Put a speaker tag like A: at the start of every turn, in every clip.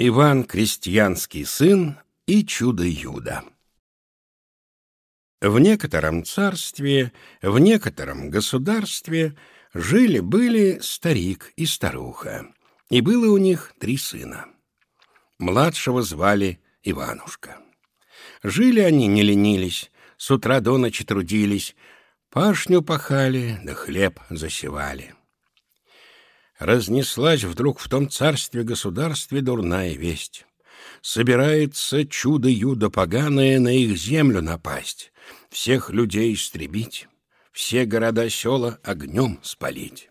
A: Иван Крестьянский сын и чудо-юдо. В некотором царстве, в некотором государстве жили-были старик и старуха, и было у них три сына. Младшего звали Иванушка. Жили они, не ленились, с утра до ночи трудились, пашню пахали, да хлеб засевали разнеслась вдруг в том царстве-государстве дурная весть. Собирается чудо-юдо поганое на их землю напасть, всех людей истребить, все города-села огнем спалить.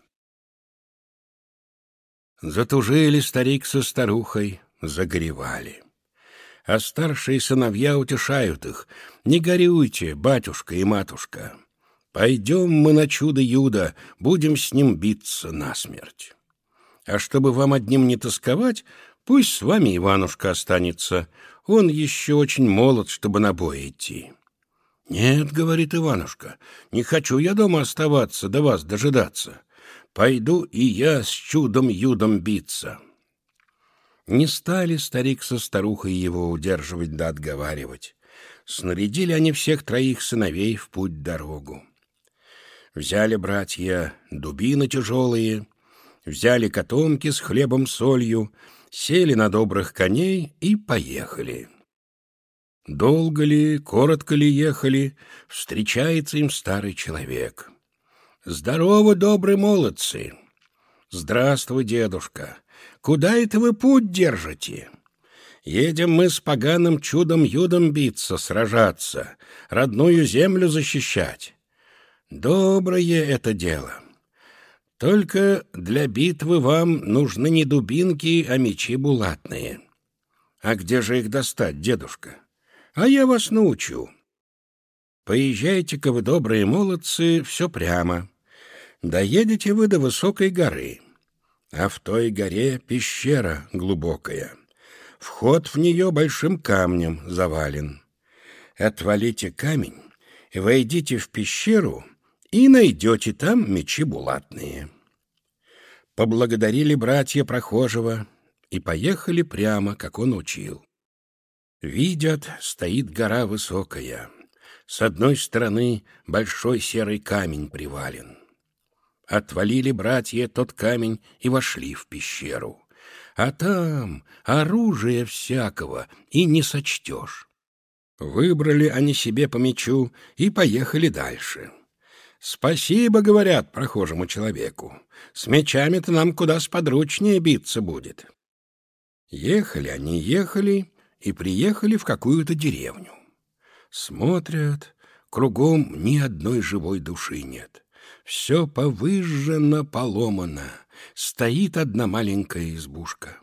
A: Затужили старик со старухой, загоревали. А старшие сыновья утешают их. «Не горюйте, батюшка и матушка. Пойдем мы на чудо-юдо, будем с ним биться насмерть». А чтобы вам одним не тосковать, пусть с вами Иванушка останется. Он еще очень молод, чтобы на бой идти». «Нет, — говорит Иванушка, — не хочу я дома оставаться, до вас дожидаться. Пойду и я с чудом-юдом биться». Не стали старик со старухой его удерживать да отговаривать. Снарядили они всех троих сыновей в путь-дорогу. Взяли братья дубины тяжелые, взяли котомки с хлебом-солью, сели на добрых коней и поехали. Долго ли, коротко ли ехали, встречается им старый человек. «Здорово, добрые молодцы!» «Здравствуй, дедушка! Куда это вы путь держите?» «Едем мы с поганым чудом-юдом биться, сражаться, родную землю защищать. Доброе это дело. Только для битвы вам нужны не дубинки, а мечи булатные. А где же их достать, дедушка? А я вас научу. Поезжайте-ка вы, добрые молодцы, все прямо. Доедете вы до высокой горы. А в той горе пещера глубокая. Вход в нее большим камнем завален. Отвалите камень, войдите в пещеру — и найдете там мечи булатные. Поблагодарили братья прохожего и поехали прямо, как он учил. Видят, стоит гора высокая. С одной стороны большой серый камень привален. Отвалили братья тот камень и вошли в пещеру. А там оружие всякого и не сочтешь. Выбрали они себе по мечу и поехали дальше. «Спасибо, — говорят прохожему человеку. С мечами-то нам куда сподручнее биться будет». Ехали они, ехали и приехали в какую-то деревню. Смотрят, кругом ни одной живой души нет. Все повыжжено, поломано. Стоит одна маленькая избушка.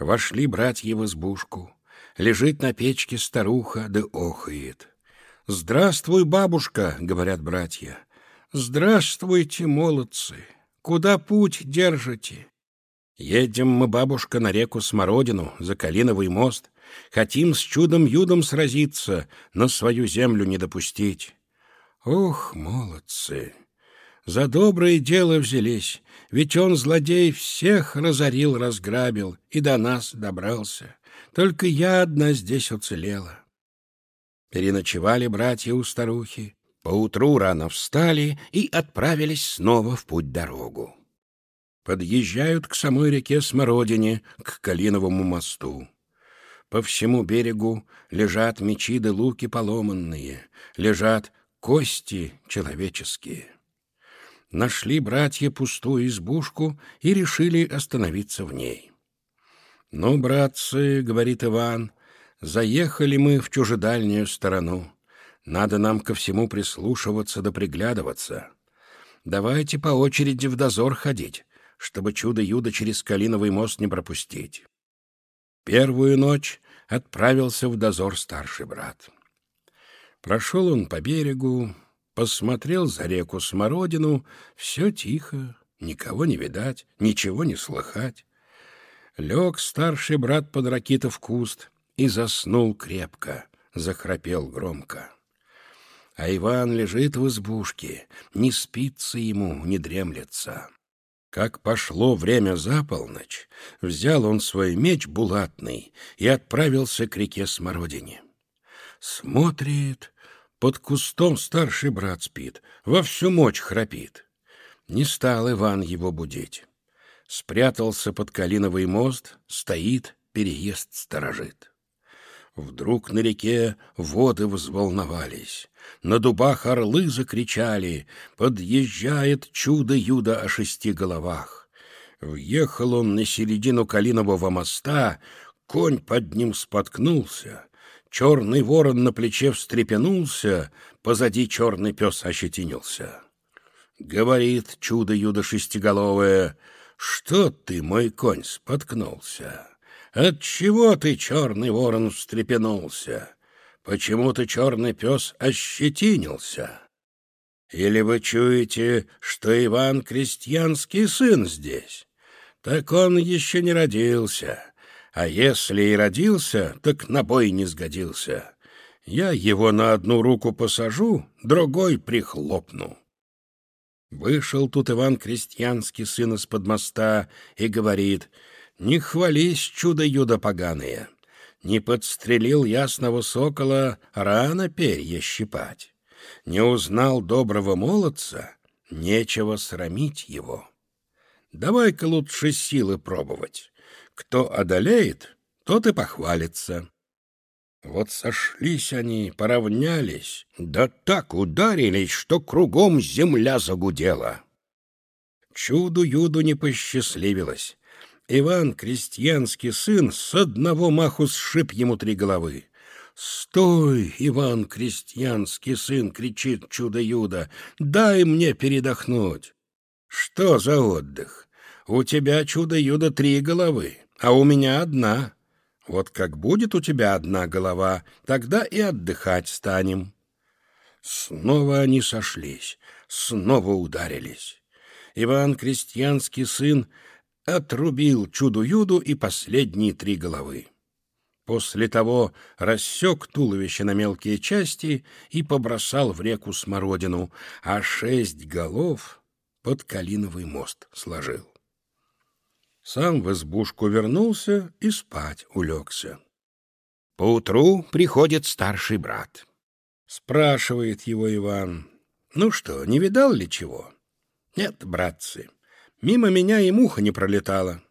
A: Вошли братья в избушку. Лежит на печке старуха, да охает. «Здравствуй, бабушка!» — говорят братья. «Здравствуйте, молодцы! Куда путь держите?» «Едем мы, бабушка, на реку Смородину, за Калиновый мост. Хотим с чудом-юдом сразиться, но свою землю не допустить». «Ох, молодцы! За доброе дело взялись, ведь он, злодей, всех разорил, разграбил и до нас добрался. Только я одна здесь уцелела». Переночевали братья у старухи, Поутру рано встали и отправились снова в путь-дорогу. Подъезжают к самой реке Смородине, к Калиновому мосту. По всему берегу лежат мечи да луки поломанные, лежат кости человеческие. Нашли братья пустую избушку и решили остановиться в ней. «Ну, братцы, — говорит Иван, — заехали мы в чужедальнюю сторону. Надо нам ко всему прислушиваться да приглядываться. Давайте по очереди в дозор ходить, чтобы чудо-юдо через Калиновый мост не пропустить. Первую ночь отправился в дозор старший брат. Прошел он по берегу, посмотрел за реку Смородину, все тихо, никого не видать, ничего не слыхать. Лег старший брат под ракитов куст и заснул крепко, захрапел громко. А Иван лежит в избушке, не спится ему, не дремлется. Как пошло время за полночь, взял он свой меч булатный и отправился к реке Смородине. Смотрит, под кустом старший брат спит, во всю мочь храпит. Не стал Иван его будить. Спрятался под Калиновый мост, стоит, переезд сторожит. Вдруг на реке воды взволновались, на дубах орлы закричали, подъезжает чудо-юдо о шести головах. Въехал он на середину Калинового моста, конь под ним споткнулся, черный ворон на плече встрепенулся, позади черный пес ощетинился. Говорит чудо-юдо шестиголовое, что ты, мой конь, споткнулся? Отчего ты, черный ворон, встрепенулся? Почему ты, черный пес, ощетинился? Или вы чуете, что Иван крестьянский сын здесь? Так он еще не родился, а если и родился, так на бой не сгодился. Я его на одну руку посажу, другой прихлопну. Вышел тут Иван крестьянский сын из-под моста и говорит — не хвались, чудо-юдо поганые. Не подстрелил ясного сокола, рано перья щипать. Не узнал доброго молодца, нечего срамить его. Давай-ка лучше силы пробовать. Кто одолеет, тот и похвалится. Вот сошлись они, поравнялись, да так ударились, что кругом земля загудела. Чуду-юду не посчастливилось. Иван, крестьянский сын, с одного маху сшиб ему три головы. «Стой, Иван, крестьянский сын!» — кричит чудо-юдо. «Дай мне передохнуть!» «Что за отдых? У тебя, чудо-юдо, три головы, а у меня одна. Вот как будет у тебя одна голова, тогда и отдыхать станем». Снова они сошлись, снова ударились. Иван, крестьянский сын, отрубил чуду-юду и последние три головы. После того рассек туловище на мелкие части и побросал в реку смородину, а шесть голов под Калиновый мост сложил. Сам в избушку вернулся и спать улегся. Поутру приходит старший брат. Спрашивает его Иван, «Ну что, не видал ли чего?» «Нет, братцы, Мимо меня и муха не пролетала.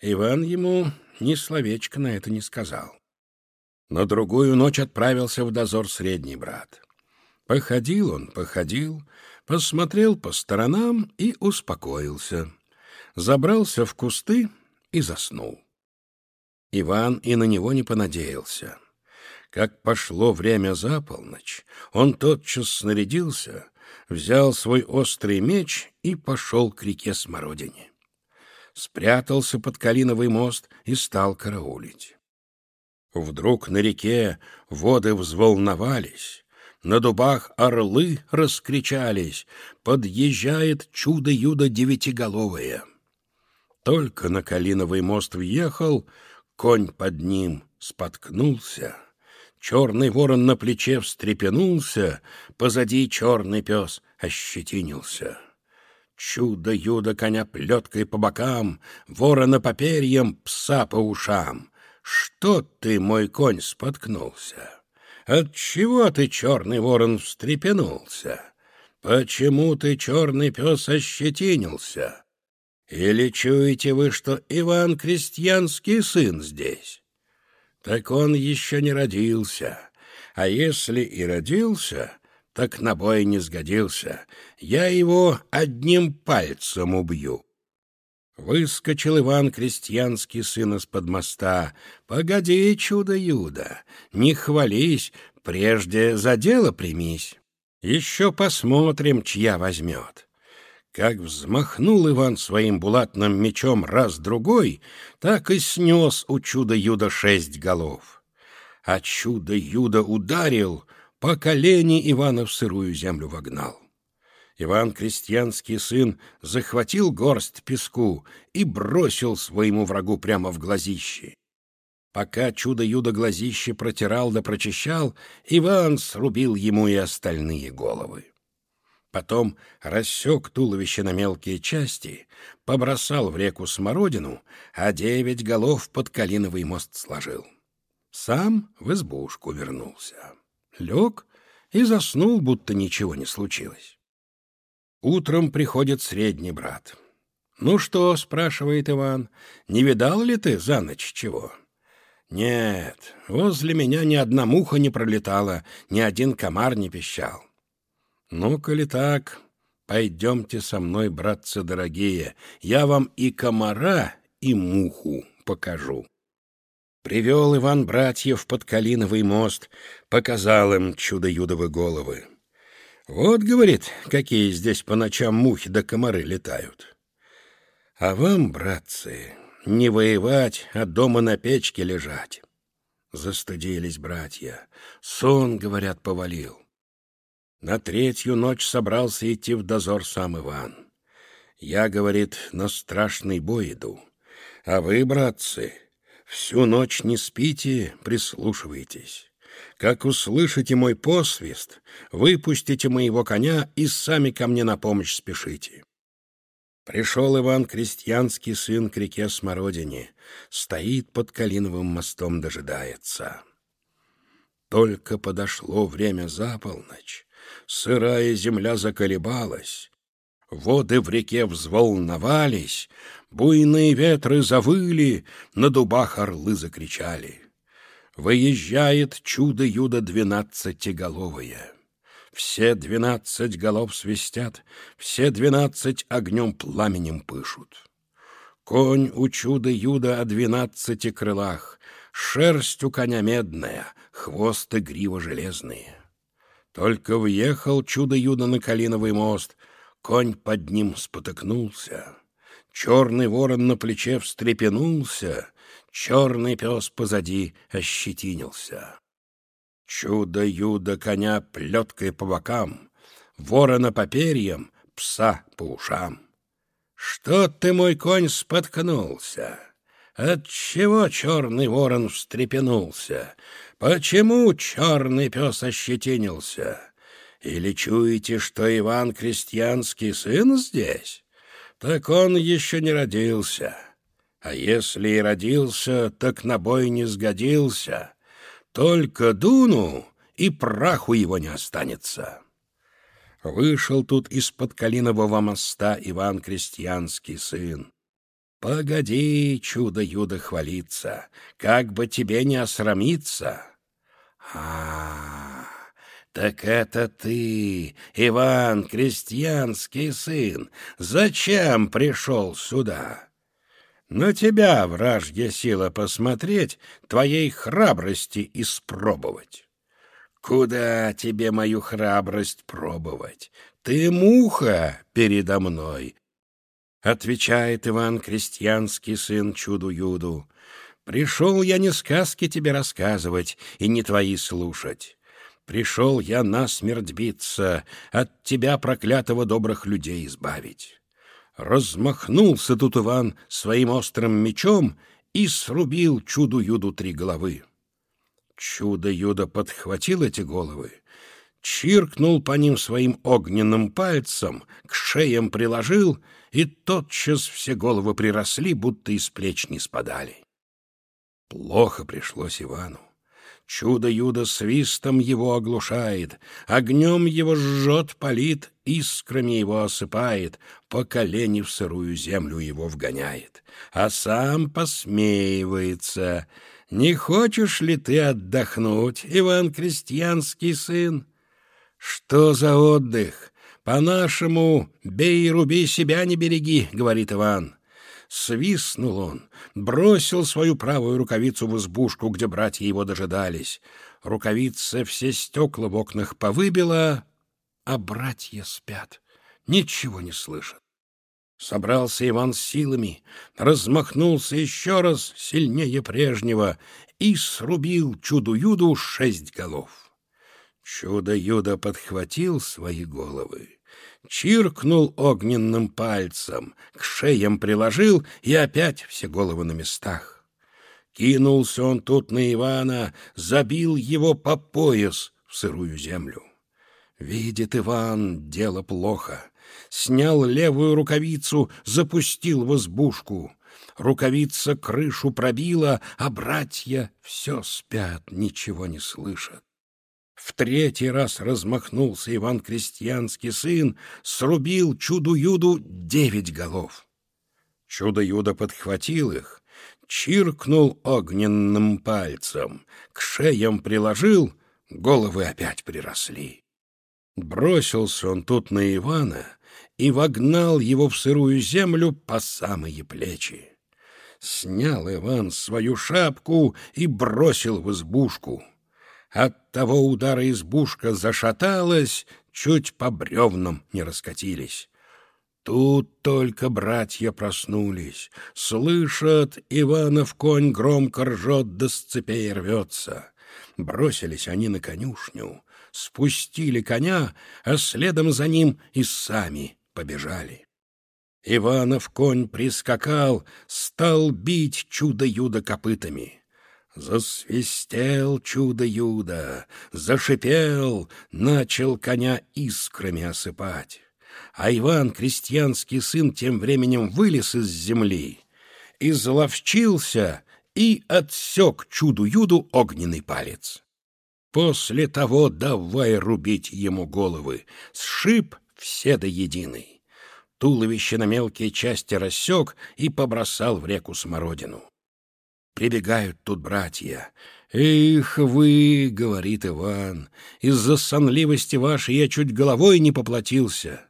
A: Иван ему ни словечко на это не сказал. На другую ночь отправился в дозор средний брат. Походил он, походил, посмотрел по сторонам и успокоился. Забрался в кусты и заснул. Иван и на него не понадеялся. Как пошло время за полночь, он тотчас снарядился, взял свой острый меч и пошел к реке Смородине. Спрятался под Калиновый мост и стал караулить. Вдруг на реке воды взволновались, на дубах орлы раскричались, подъезжает чудо-юдо девятиголовое. Только на Калиновый мост въехал, конь под ним споткнулся — Черный ворон на плече встрепенулся, позади черный пес ощетинился. Чудо-юдо коня плеткой по бокам, ворона по перьям, пса по ушам. Что ты, мой конь, споткнулся? Отчего ты, черный ворон, встрепенулся? Почему ты, черный пес, ощетинился? Или чуете вы, что Иван крестьянский сын здесь? Так он еще не родился. А если и родился, так на бой не сгодился. Я его одним пальцем убью. Выскочил Иван Крестьянский, сын из-под моста. «Погоди, чудо-юдо, не хвались, прежде за дело примись. Еще посмотрим, чья возьмет». Как взмахнул Иван своим булатным мечом раз-другой, так и снес у чуда-юда шесть голов. А чудо-юдо ударил, по колени Ивана в сырую землю вогнал. Иван, крестьянский сын, захватил горсть песку и бросил своему врагу прямо в глазище. Пока чудо-юдо глазище протирал да прочищал, Иван срубил ему и остальные головы. Потом рассек туловище на мелкие части, побросал в реку смородину, а девять голов под калиновый мост сложил. Сам в избушку вернулся. Лег и заснул, будто ничего не случилось. Утром приходит средний брат. «Ну что?» — спрашивает Иван. «Не видал ли ты за ночь чего?» «Нет, возле меня ни одна муха не пролетала, ни один комар не пищал. «Ну, коли так, пойдемте со мной, братцы дорогие, я вам и комара, и муху покажу». Привел Иван братьев под Калиновый мост, показал им чудо-юдовы головы. «Вот, — говорит, — какие здесь по ночам мухи да комары летают. А вам, братцы, не воевать, а дома на печке лежать». Застыдились братья. Сон, говорят, повалил. На третью ночь собрался идти в дозор сам Иван. Я, говорит, на страшный бой иду. А вы, братцы, всю ночь не спите, прислушивайтесь. Как услышите мой посвист, выпустите моего коня и сами ко мне на помощь спешите. Пришел Иван, крестьянский сын, к реке Смородине, стоит под Калиновым мостом, дожидается. Только подошло время за полночь, сырая земля заколебалась, воды в реке взволновались, буйные ветры завыли, на дубах орлы закричали. Выезжает чудо-юдо двенадцатиголовое. Все двенадцать голов свистят, все двенадцать огнем пламенем пышут. Конь у чуда-юда о двенадцати крылах, шерсть у коня медная, хвост и грива железные. Только въехал чудо-юдо на Калиновый мост, конь под ним спотыкнулся. Черный ворон на плече встрепенулся, черный пес позади ощетинился. Чудо-юдо коня плеткой по бокам, ворона по перьям, пса по ушам. Что ты, мой конь, споткнулся? Отчего черный ворон встрепенулся? Почему черный пес ощетинился? Или чуете, что Иван крестьянский сын здесь? Так он еще не родился. А если и родился, так на бой не сгодился. Только дуну, и праху его не останется. Вышел тут из-под Калинового моста Иван крестьянский сын. Погоди, чудо-юдо хвалиться, как бы тебе не осрамиться. А, так это ты, Иван, крестьянский сын, зачем пришел сюда? На тебя, вражья сила, посмотреть, твоей храбрости испробовать. Куда тебе мою храбрость пробовать? Ты муха передо мной, Отвечает Иван, крестьянский сын чуду-юду. Пришел я не сказки тебе рассказывать и не твои слушать. Пришел я насмерть биться, от тебя, проклятого, добрых людей избавить. Размахнулся тут Иван своим острым мечом и срубил чуду-юду три головы. Чудо-юдо подхватил эти головы, чиркнул по ним своим огненным пальцем, к шеям приложил — и тотчас все головы приросли, будто из плеч не спадали. Плохо пришлось Ивану. Чудо-юдо свистом его оглушает, огнем его жжет, палит, искрами его осыпает, по колени в сырую землю его вгоняет, а сам посмеивается. «Не хочешь ли ты отдохнуть, Иван Крестьянский сын?» «Что за отдых? «По-нашему, бей и руби, себя не береги», — говорит Иван. Свистнул он, бросил свою правую рукавицу в избушку, где братья его дожидались. Рукавица все стекла в окнах повыбила, а братья спят, ничего не слышат. Собрался Иван с силами, размахнулся еще раз сильнее прежнего и срубил чуду-юду шесть голов. Чудо-юдо подхватил свои головы чиркнул огненным пальцем, к шеям приложил, и опять все головы на местах. Кинулся он тут на Ивана, забил его по пояс в сырую землю. Видит Иван, дело плохо. Снял левую рукавицу, запустил в избушку. Рукавица крышу пробила, а братья все спят, ничего не слышат. В третий раз размахнулся Иван Крестьянский сын, срубил чуду-юду девять голов. Чудо-юдо подхватил их, чиркнул огненным пальцем, к шеям приложил, головы опять приросли. Бросился он тут на Ивана и вогнал его в сырую землю по самые плечи. Снял Иван свою шапку и бросил в избушку. От того удара избушка зашаталась, чуть по бревнам не раскатились. Тут только братья проснулись. Слышат, Иванов конь громко ржет, да с цепей рвется. Бросились они на конюшню, спустили коня, а следом за ним и сами побежали. Иванов конь прискакал, стал бить чудо-юдо копытами. Засвистел чудо-юдо, зашипел, начал коня искрами осыпать. А Иван, крестьянский сын, тем временем вылез из земли, изловчился и отсек чуду-юду огненный палец. После того давай рубить ему головы, сшиб все до единой. Туловище на мелкие части рассек и побросал в реку смородину. Прибегают тут братья. «Эх вы!» — говорит Иван. «Из-за сонливости вашей я чуть головой не поплатился».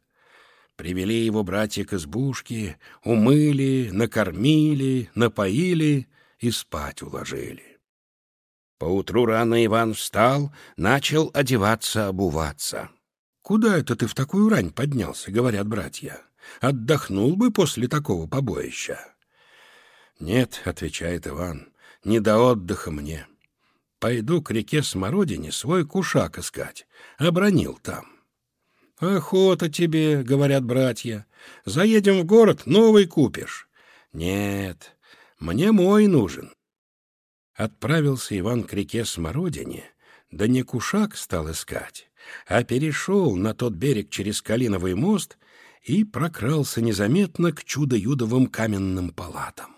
A: Привели его братья к избушке, умыли, накормили, напоили и спать уложили. Поутру рано Иван встал, начал одеваться, обуваться. «Куда это ты в такую рань поднялся?» — говорят братья. «Отдохнул бы после такого побоища». «Нет», — отвечает Иван, — «не до отдыха мне. Пойду к реке Смородине свой кушак искать. Обронил там». «Охота тебе», — говорят братья. «Заедем в город, новый купишь». «Нет, мне мой нужен». Отправился Иван к реке Смородине, да не кушак стал искать, а перешел на тот берег через Калиновый мост и прокрался незаметно к чудо-юдовым каменным палатам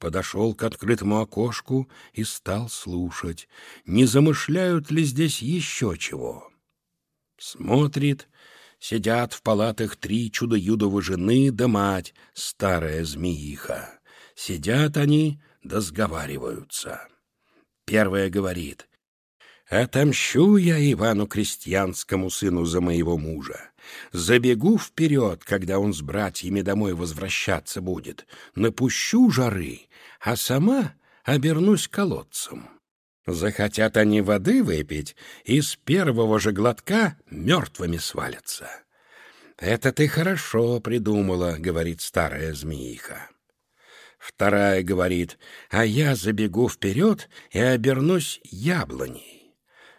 A: подошел к открытому окошку и стал слушать, не замышляют ли здесь еще чего. Смотрит, сидят в палатах три чудо-юдовы жены да мать, старая змеиха. Сидят они да сговариваются. Первая говорит, «Отомщу я Ивану Крестьянскому сыну за моего мужа. Забегу вперед, когда он с братьями домой возвращаться будет, напущу жары, а сама обернусь колодцем. Захотят они воды выпить, и с первого же глотка мертвыми свалятся. «Это ты хорошо придумала», — говорит старая змеиха. Вторая говорит, «А я забегу вперед и обернусь яблоней.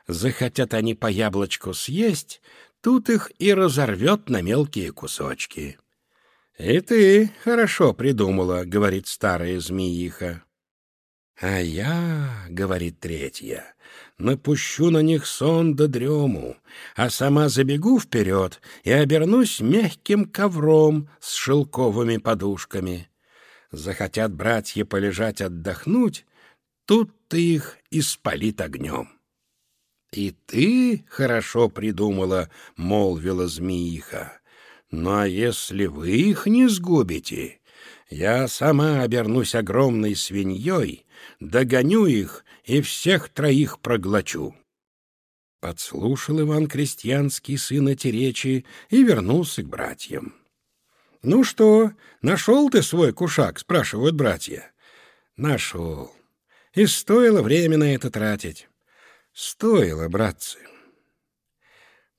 A: Захотят они по яблочку съесть, тут их и разорвет на мелкие кусочки. «И ты хорошо придумала», — говорит старая змеиха. «А я, — говорит третья, — напущу на них сон да дрему, а сама забегу вперед и обернусь мягким ковром с шелковыми подушками. Захотят братья полежать отдохнуть, тут ты их и спалит огнем». «И ты хорошо придумала», — молвила змеиха. Ну а если вы их не сгубите, я сама обернусь огромной свиньей, догоню их и всех троих проглочу. Подслушал Иван Крестьянский сын эти речи и вернулся к братьям. — Ну что, нашел ты свой кушак? — спрашивают братья. — Нашел. И стоило время на это тратить. — Стоило, братцы.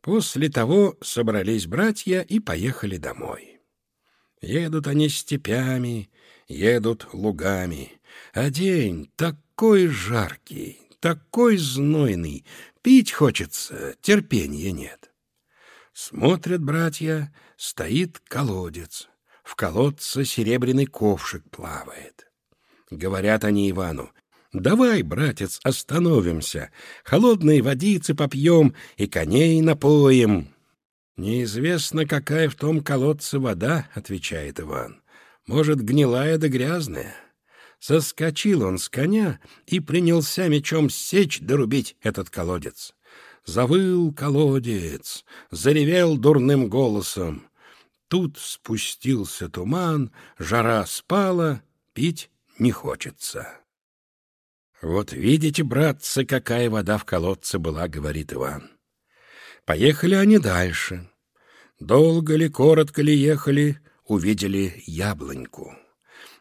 A: После того собрались братья и поехали домой. Едут они степями, едут лугами, а день такой жаркий, такой знойный, пить хочется, терпения нет. Смотрят братья, стоит колодец, в колодце серебряный ковшик плавает. Говорят они Ивану, Давай, братец, остановимся, холодные водицы попьем и коней напоим. Неизвестно, какая в том колодце вода, отвечает Иван. Может, гнилая да грязная. Соскочил он с коня и принялся мечом сечь дорубить этот колодец. Завыл колодец, заревел дурным голосом. Тут спустился туман, жара спала, пить не хочется. «Вот видите, братцы, какая вода в колодце была», — говорит Иван. Поехали они дальше. Долго ли, коротко ли ехали, увидели яблоньку.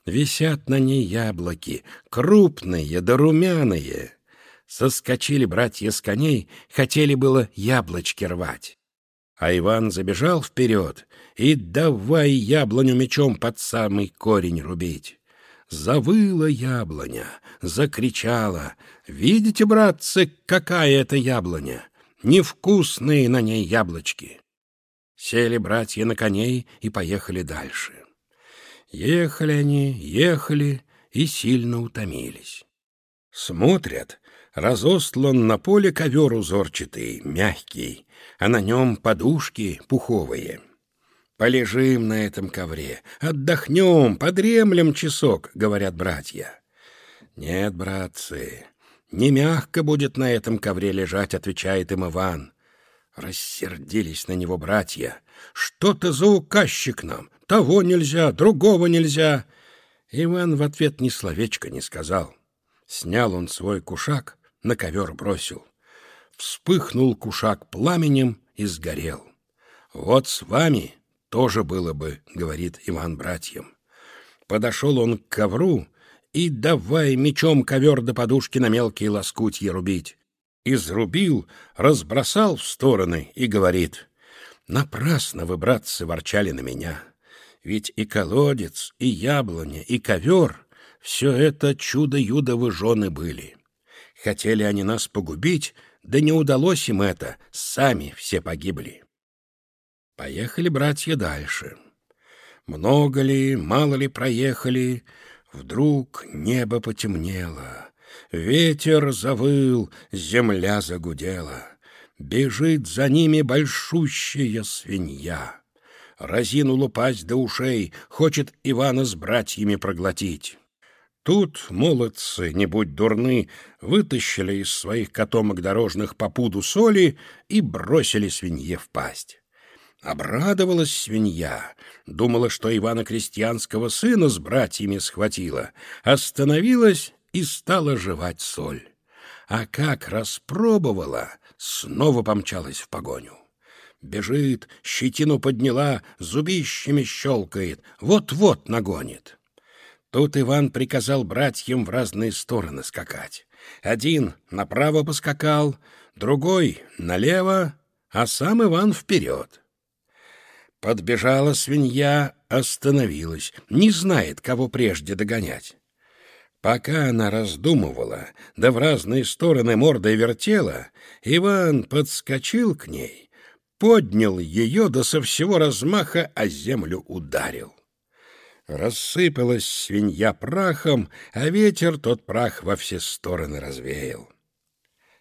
A: Висят на ней яблоки, крупные да румяные. Соскочили братья с коней, хотели было яблочки рвать. А Иван забежал вперед и давай яблоню мечом под самый корень рубить. Завыла яблоня, закричала. «Видите, братцы, какая это яблоня! Невкусные на ней яблочки!» Сели братья на коней и поехали дальше. Ехали они, ехали и сильно утомились. Смотрят, разостлан на поле ковер узорчатый, мягкий, а на нем подушки пуховые — Полежим на этом ковре, отдохнем, подремлем часок, говорят братья. Нет, братцы, не мягко будет на этом ковре лежать, отвечает им Иван. Рассердились на него братья. Что ты за указчик нам? Того нельзя, другого нельзя. Иван в ответ ни словечка не сказал. Снял он свой кушак, на ковер бросил. Вспыхнул кушак пламенем и сгорел. Вот с вами тоже было бы, говорит Иван братьям. Подошел он к ковру и давай мечом ковер до подушки на мелкие лоскутья рубить. Изрубил, разбросал в стороны и говорит, «Напрасно вы, братцы, ворчали на меня. Ведь и колодец, и яблоня, и ковер — все это чудо-юдовы жены были. Хотели они нас погубить, да не удалось им это, сами все погибли. Поехали братья дальше. Много ли, мало ли проехали, вдруг небо потемнело, ветер завыл, земля загудела. Бежит за ними большущая свинья. Разинула пасть до ушей, хочет Ивана с братьями проглотить. Тут молодцы, не будь дурны, вытащили из своих котомок дорожных по пуду соли и бросили свинье в пасть. Обрадовалась свинья, думала, что Ивана Крестьянского сына с братьями схватила, остановилась и стала жевать соль. А как распробовала, снова помчалась в погоню. Бежит, щетину подняла, зубищами щелкает, вот-вот нагонит. Тут Иван приказал братьям в разные стороны скакать. Один направо поскакал, другой налево, а сам Иван вперед. Подбежала свинья, остановилась, не знает, кого прежде догонять. Пока она раздумывала, да в разные стороны мордой вертела, Иван подскочил к ней, поднял ее, да со всего размаха о землю ударил. Рассыпалась свинья прахом, а ветер тот прах во все стороны развеял.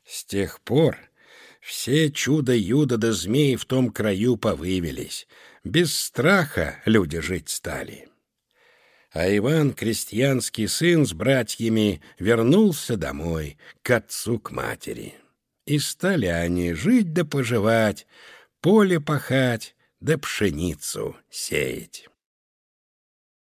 A: С тех пор все чудо-юдо да змеи в том краю повывелись. Без страха люди жить стали. А Иван, крестьянский сын с братьями, вернулся домой, к отцу, к матери. И стали они жить да поживать, поле пахать да пшеницу сеять.